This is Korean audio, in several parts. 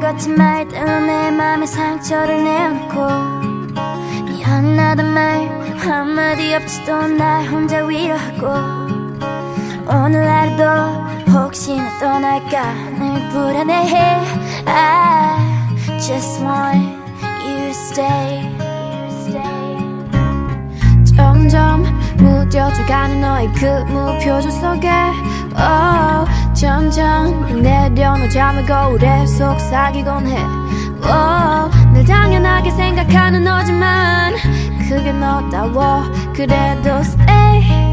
같은 말들로 내 맘에 상처를 내어놓고 미안하단 말 한마디 없지도 날 혼자 위로하고 오늘 하루도 혹시나 떠날까 늘 불안해해. I just want you to stay. 점점 무뎌져가는 너의 그 무표정 속에 oh, 점점 내려놓자면 거울에 속삭이곤 해. oh, 늘 당연하게 생각하는 너지만 그게 너다워. 그래도 stay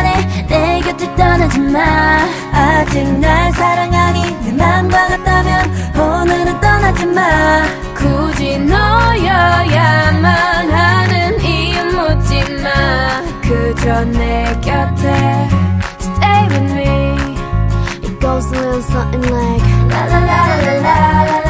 미안해 내 곁을 떠나지 마. 아직 날 사랑하니 내 맘과 같다면 오늘은 떠나지 마. 굳이 너여야만 하는 이유 묻지 마. 그저 내 곁에 Stay with me. It goes a little something like la la la la la la.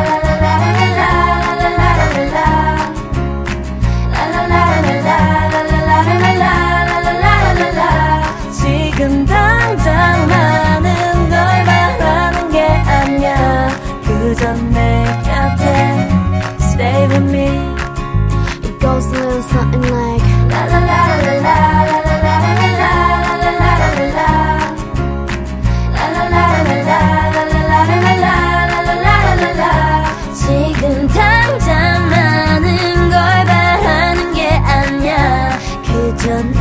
항상 내 곁에 Stay with me It goes a little something like La la la la la la la la 지금 당장 많은 걸 바라는 게 아니야 그전